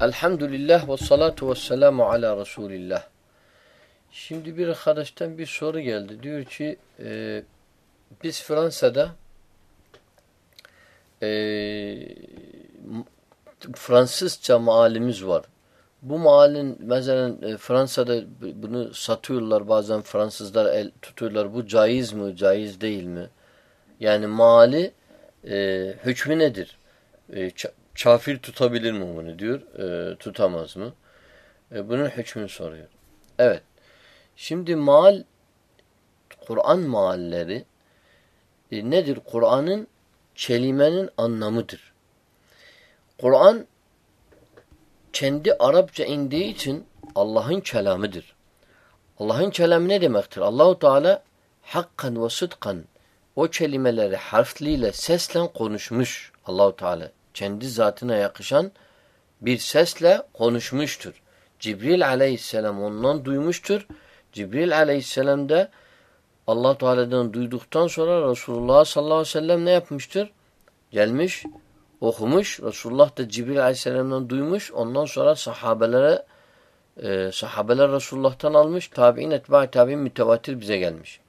Elhamdülillah ve salatu ve selamu ala Resulillah. Şimdi bir arkadaştan bir soru geldi. Diyor ki e, biz Fransa'da e, Fransızca maalimiz var. Bu maalin mesela e, Fransa'da bunu satıyorlar bazen Fransızlar el tutuyorlar. Bu caiz mi, caiz değil mi? Yani mali e, hükmü nedir? E, Kafir tutabilir mi bunu diyor. E, tutamaz mı? E, bunun hükmünü soruyor. Evet. Şimdi mal Kur'an maalleri e, nedir? Kur'an'ın kelimenin anlamıdır. Kur'an kendi Arapça indiği için Allah'ın kelamıdır. Allah'ın kelamı ne demektir? Allahu Teala hakkan ve sıdkan o kelimeleri harfliyle sesle konuşmuş Allahu Teala kendi zatına yakışan bir sesle konuşmuştur. Cibril aleyhisselam ondan duymuştur. Cibril aleyhisselam da allah Teala'dan duyduktan sonra Resulullah sallallahu aleyhi ve sellem ne yapmıştır? Gelmiş, okumuş. Resulullah da Cibril aleyhisselamdan duymuş. Ondan sonra sahabelere e, sahabeler Resulullah'tan almış. Tabi'in etba tabi'in mütevatir bize gelmiş.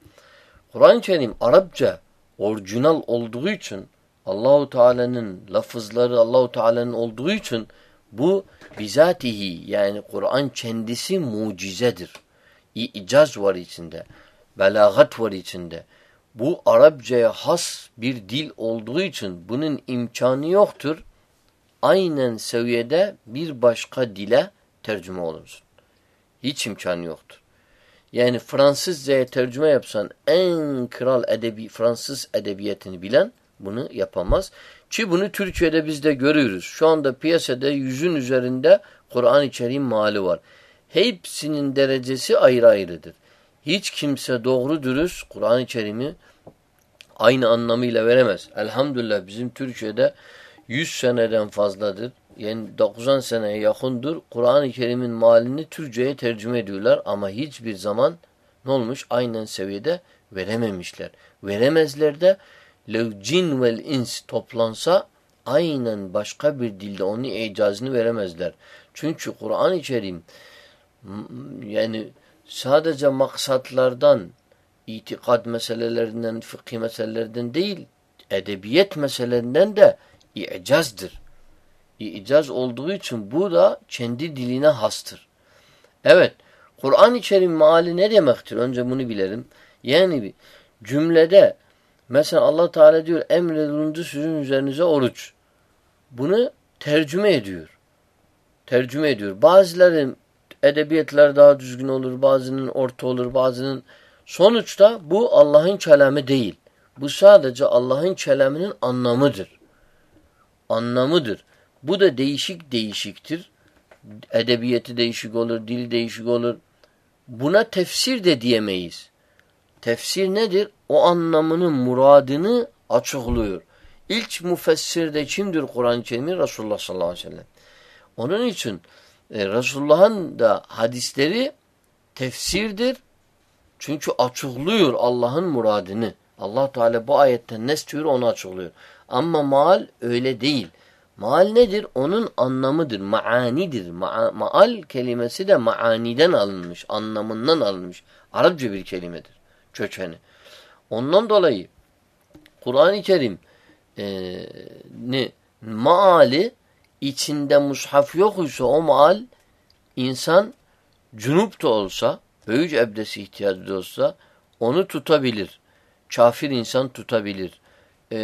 Kur'an-ı Kerim Arapça orijinal olduğu için Allahu Teala'nın lafızları Allahu Teala'nın olduğu için bu bizatihi yani Kur'an kendisi mucizedir. İcaz var içinde. Belagat var içinde. Bu Arapçaya has bir dil olduğu için bunun imkanı yoktur. Aynen seviyede bir başka dile tercüme olunsun. Hiç imkanı yoktur. Yani Fransızcaya tercüme yapsan en kral edebi Fransız edebiyatını bilen bunu yapamaz. Ki bunu Türkiye'de biz de görüyoruz. Şu anda piyasada yüzün üzerinde Kur'an-ı Kerim mali var. Hepsinin derecesi ayrı ayrıdır. Hiç kimse doğru dürüst Kur'an-ı Kerim'i aynı anlamıyla veremez. Elhamdülillah bizim Türkiye'de 100 seneden fazladır. Yani 90 seneye yakındır. Kur'an-ı Kerim'in malini Türkçe'ye tercüme ediyorlar ama hiçbir zaman ne olmuş? Aynen seviyede verememişler. Veremezler de lev cin vel ins toplansa aynen başka bir dilde onun icazını veremezler. Çünkü Kur'an-ı Kerim yani sadece maksatlardan, itikad meselelerinden, fıkhi meselelerden değil, edebiyet meselelerinden de icazdır. İcaz olduğu için bu da kendi diline hastır. Evet, Kur'an-ı Kerim meali ne demektir? Önce bunu bilelim. Yani cümlede Mesela Allah Teala diyor emredildi sizin üzerinize oruç. Bunu tercüme ediyor. Tercüme ediyor. Bazıları edebiyatlar daha düzgün olur, bazının orta olur, bazının sonuçta bu Allah'ın kelamı değil. Bu sadece Allah'ın kelamının anlamıdır. Anlamıdır. Bu da değişik değişiktir. Edebiyatı değişik olur, dil değişik olur. Buna tefsir de diyemeyiz. Tefsir nedir? O anlamının muradını açıklıyor. İlk müfessir de kimdir Kur'an-ı Kerim'in? Resulullah sallallahu aleyhi ve sellem. Onun için e, Resulullah'ın da hadisleri tefsirdir. Çünkü açıklıyor Allah'ın muradını. Allah Teala bu ayetten ne istiyor onu açıklıyor. Ama maal öyle değil. Maal nedir? Onun anlamıdır, maanidir. Ma maal kelimesi de maaniden alınmış, anlamından alınmış. Arapça bir kelimedir kökeni. Ondan dolayı Kur'an-ı Kerim e, maali içinde mushaf yok ise o maal insan cunup da olsa, böyüc ebdesi ihtiyacı da olsa onu tutabilir. Kafir insan tutabilir. E,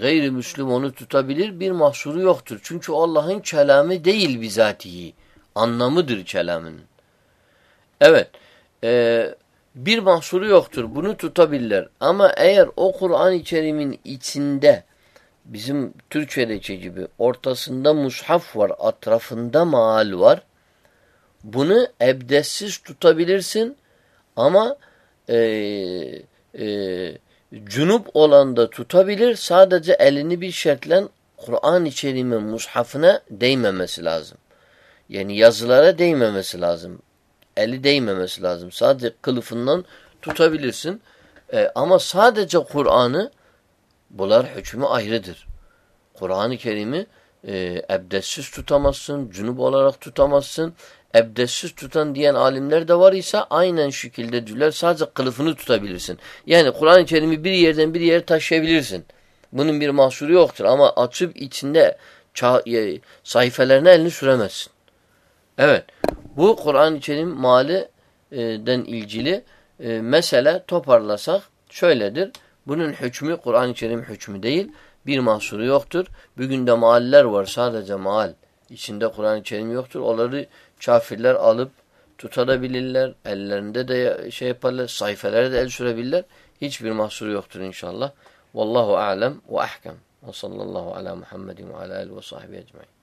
gayrimüslim onu tutabilir. Bir mahsuru yoktur. Çünkü Allah'ın kelamı değil bizatihi. Anlamıdır kelamının. Evet. E, bir mahsuru yoktur. Bunu tutabilirler. Ama eğer o Kur'an-ı Kerim'in içinde bizim Türkçedeki gibi ortasında mushaf var, etrafında maal var. Bunu ebdessiz tutabilirsin ama e, e, cunup olan da tutabilir. Sadece elini bir şartla Kur'an-ı Kerim'in mushafına değmemesi lazım. Yani yazılara değmemesi lazım eli değmemesi lazım. Sadece kılıfından tutabilirsin. E, ama sadece Kur'an'ı bunlar hükmü ayrıdır. Kur'an-ı Kerim'i e, ebdestsiz tutamazsın, cunup olarak tutamazsın. Ebdestsiz tutan diyen alimler de var ise aynen şekilde diyorlar sadece kılıfını tutabilirsin. Yani Kur'an-ı Kerim'i bir yerden bir yere taşıyabilirsin. Bunun bir mahsuru yoktur ama açıp içinde e, sayfelerine elini süremezsin. Evet. Bu Kur'an-ı Kerim maliden ilgili e, mesele toparlasak şöyledir. Bunun hükmü Kur'an-ı Kerim hükmü değil. Bir mahsuru yoktur. Bugün de mahaller var sadece mahal. İçinde Kur'an-ı Kerim yoktur. Onları kafirler alıp tutabilirler. Ellerinde de şey yaparlar. Sayfelere de el sürebilirler. Hiçbir mahsuru yoktur inşallah. Vallahu alem ve ahkem. Ve sallallahu ala Muhammedin ve ala alihi ve sahbihi ecmaîn.